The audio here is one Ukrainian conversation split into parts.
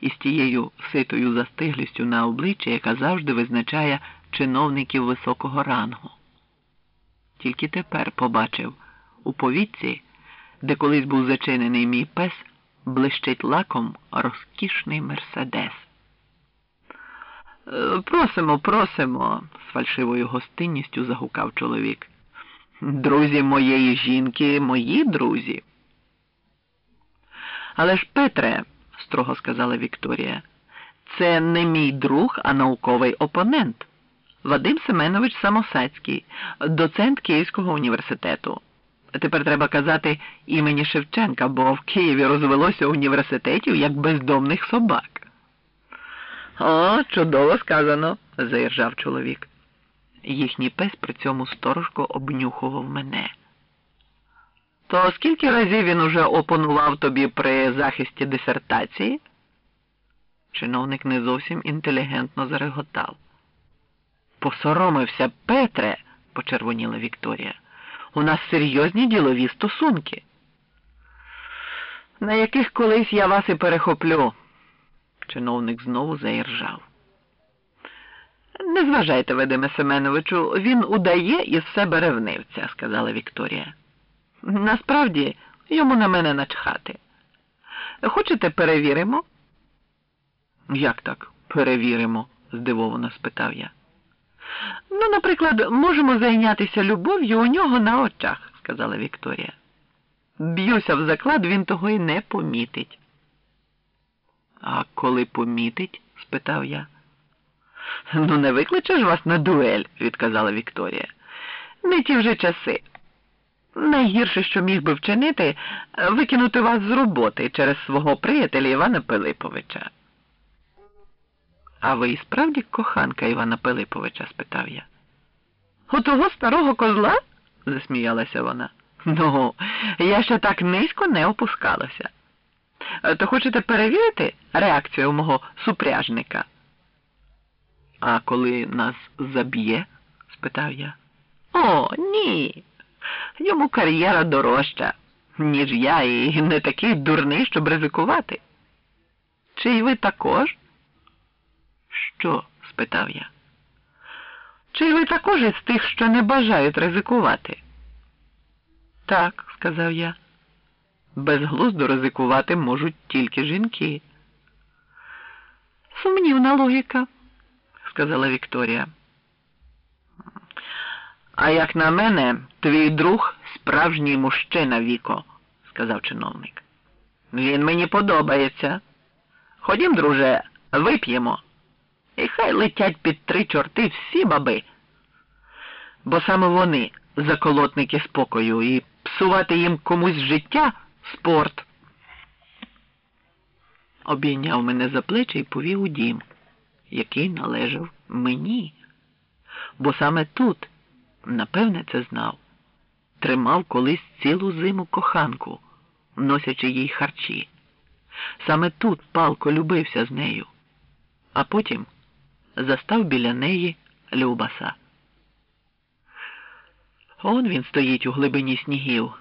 із тією ситою застиглістю на обличчі, яка завжди визначає чиновників високого рангу. Тільки тепер побачив у повітці, де колись був зачинений мій пес, блищить лаком розкішний мерседес. «Е, Просимо, просимо, з фальшивою гостинністю загукав чоловік. Друзі моєї жінки, мої друзі. Але ж, Петре, строго сказала Вікторія, це не мій друг, а науковий опонент. Вадим Семенович Самосацький, доцент Київського університету. Тепер треба казати імені Шевченка, бо в Києві розвелося університетів як бездомних собак. О, чудово сказано, заіржав чоловік. Їхній пес при цьому сторожко обнюхував мене. То скільки разів він уже опонував тобі при захисті дисертації? Чиновник не зовсім інтелігентно зареготав. Посоромився Петре, почервоніла Вікторія. У нас серйозні ділові стосунки. На яких колись я вас і перехоплю. Чиновник знову заіржав. Не зважайте, Вадиме Семеновичу, він удає із себе ревнивця, сказала Вікторія. Насправді йому на мене начхати. Хочете перевіримо? Як так перевіримо? здивовано спитав я. Ну, наприклад, можемо зайнятися любов'ю у нього на очах, сказала Вікторія. Б'юся в заклад, він того й не помітить. А коли помітить? спитав я. Ну, не викличеш вас на дуель, відказала Вікторія. Не ті вже часи. Найгірше, що міг би вчинити, викинути вас з роботи через свого приятеля Івана Пилиповича. А ви і справді коханка Івана Пилиповича? спитав я. У того старого козла? засміялася вона. Ну, я ще так низько не опускалася. То хочете перевірити реакцію мого супряжника? А коли нас заб'є? спитав я. О, ні. Йому кар'єра дорожча, ніж я, і не такий дурний, щоб ризикувати. Чи й ви також? Що? спитав я. Чи ви також із тих, що не бажають ризикувати? Так, сказав я. Безглуздо ризикувати можуть тільки жінки. Сумнівна логіка, сказала Вікторія. А як на мене, твій друг справжній мужчина, Віко, сказав чиновник. Він мені подобається. Ходім, друже, вип'ємо. І хай летять під три чорти всі баби. Бо саме вони заколотники спокою, і псувати їм комусь життя спорт. Обійняв мене за плечі і повів у дім, який належав мені. Бо саме тут, напевне, це знав, тримав колись цілу зиму коханку, носячи їй харчі. Саме тут палко любився з нею, а потім застав біля неї Любаса. Он він стоїть у глибині снігів,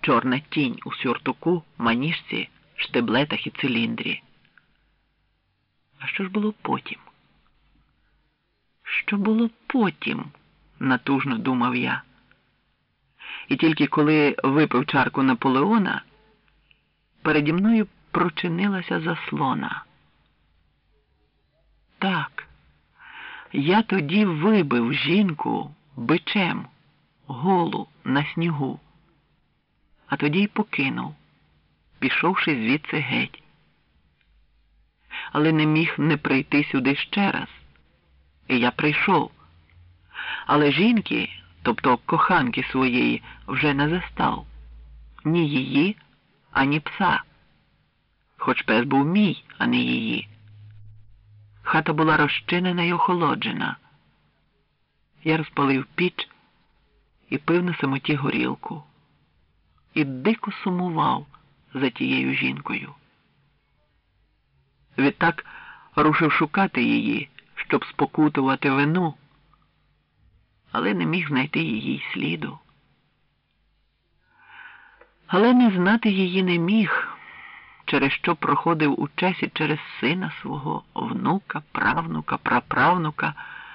чорна тінь у сюртуку, маніжці, штиблетах і циліндрі. А що ж було потім? Що було потім? Натужно думав я. І тільки коли випив чарку Наполеона, переді мною прочинилася заслона. Так, я тоді вибив жінку бичем голу на снігу, а тоді й покинув, пішовши звідси геть. Але не міг не прийти сюди ще раз. І я прийшов. Але жінки, тобто коханки своєї, вже не застав ні її, ані пса. Хоч пес був мій, а не її. Хата була розчинена й охолоджена. Я розпалив піч і пив на самоті горілку, і дико сумував за тією жінкою. Відтак рушив шукати її, щоб спокутувати вину, але не міг знайти її сліду. Але не знати її не міг, через що проходив у часі через сина свого, внука, правнука, праправнука.